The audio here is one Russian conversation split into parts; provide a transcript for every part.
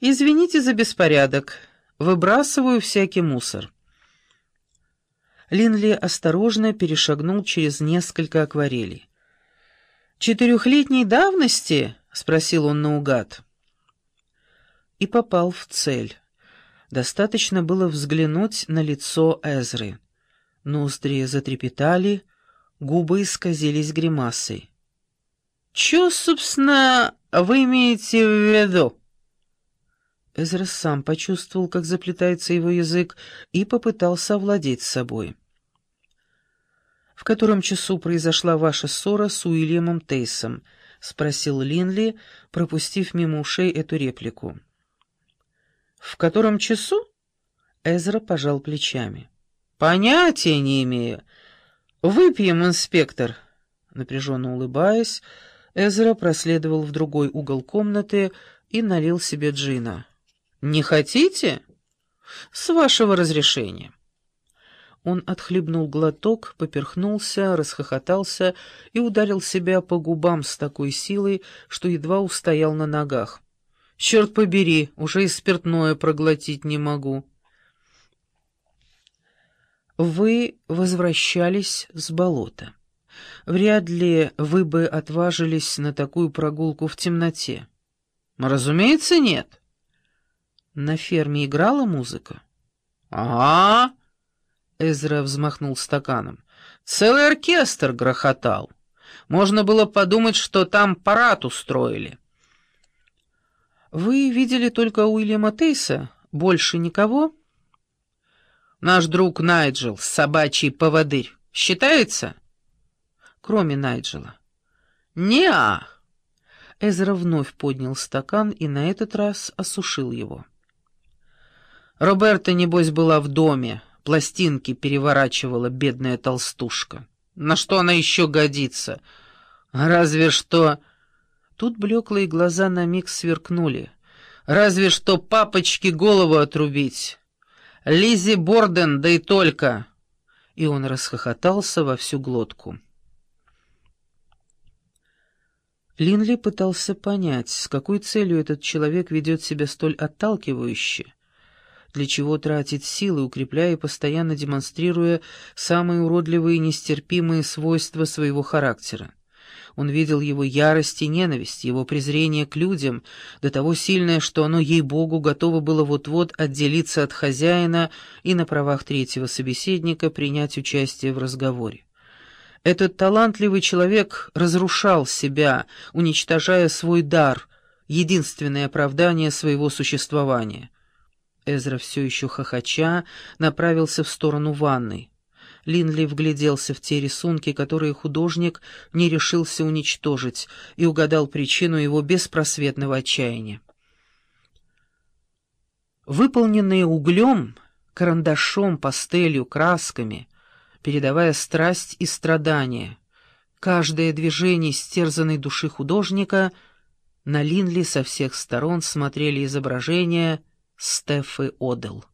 «Извините за беспорядок. Выбрасываю всякий мусор». Линли осторожно перешагнул через несколько акварелей. «Четырехлетней давности?» — спросил он наугад. И попал в цель. Достаточно было взглянуть на лицо Эзры. Ноздри затрепетали, губы исказились гримасой. «Чё, собственно, вы имеете в виду?» Эзра сам почувствовал, как заплетается его язык, и попытался овладеть собой. «В котором часу произошла ваша ссора с Уильямом Тейсом?» — спросил Линли, пропустив мимо ушей эту реплику. «В котором часу?» Эзра пожал плечами. «Понятия не имею. Выпьем, инспектор». Напряженно улыбаясь, Эзра проследовал в другой угол комнаты и налил себе джина. «Не хотите?» «С вашего разрешения». Он отхлебнул глоток, поперхнулся, расхохотался и ударил себя по губам с такой силой, что едва устоял на ногах. «Черт побери, уже и спиртное проглотить не могу». Вы возвращались с болота. Вряд ли вы бы отважились на такую прогулку в темноте. Разумеется, нет. На ферме играла музыка? Ага. Эзра взмахнул стаканом. Целый оркестр грохотал. Можно было подумать, что там парад устроили. Вы видели только Уильяма Тейса? Больше никого? — Наш друг Найджел, собачий поводырь, считается? Кроме Найджела. Не-а. Эзра вновь поднял стакан и на этот раз осушил его. Роберта, небось, была в доме, пластинки переворачивала бедная толстушка. На что она еще годится? Разве что... Тут блеклые глаза на миг сверкнули. Разве что папочке голову отрубить. Лизи Борден, да и только!» И он расхохотался во всю глотку. Линли пытался понять, с какой целью этот человек ведет себя столь отталкивающе, для чего тратит силы, укрепляя и постоянно демонстрируя самые уродливые и нестерпимые свойства своего характера. Он видел его ярость и ненависть, его презрение к людям, до того сильное, что оно, ей-богу, готово было вот-вот отделиться от хозяина и на правах третьего собеседника принять участие в разговоре. Этот талантливый человек разрушал себя, уничтожая свой дар, единственное оправдание своего существования. Эзра все еще хохоча направился в сторону ванной. Линли вгляделся в те рисунки, которые художник не решился уничтожить, и угадал причину его беспросветного отчаяния. Выполненные углем, карандашом, пастелью, красками, передавая страсть и страдания, каждое движение стерзанной души художника на Линли со всех сторон смотрели изображения Стефы Одел.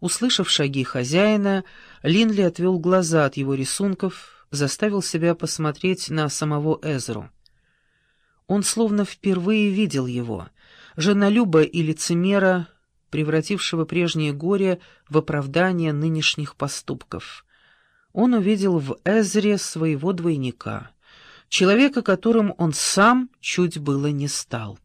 Услышав шаги хозяина, Линли отвел глаза от его рисунков, заставил себя посмотреть на самого Эзру. Он словно впервые видел его, женолюба и лицемера, превратившего прежнее горе в оправдание нынешних поступков. Он увидел в Эзре своего двойника, человека, которым он сам чуть было не стал.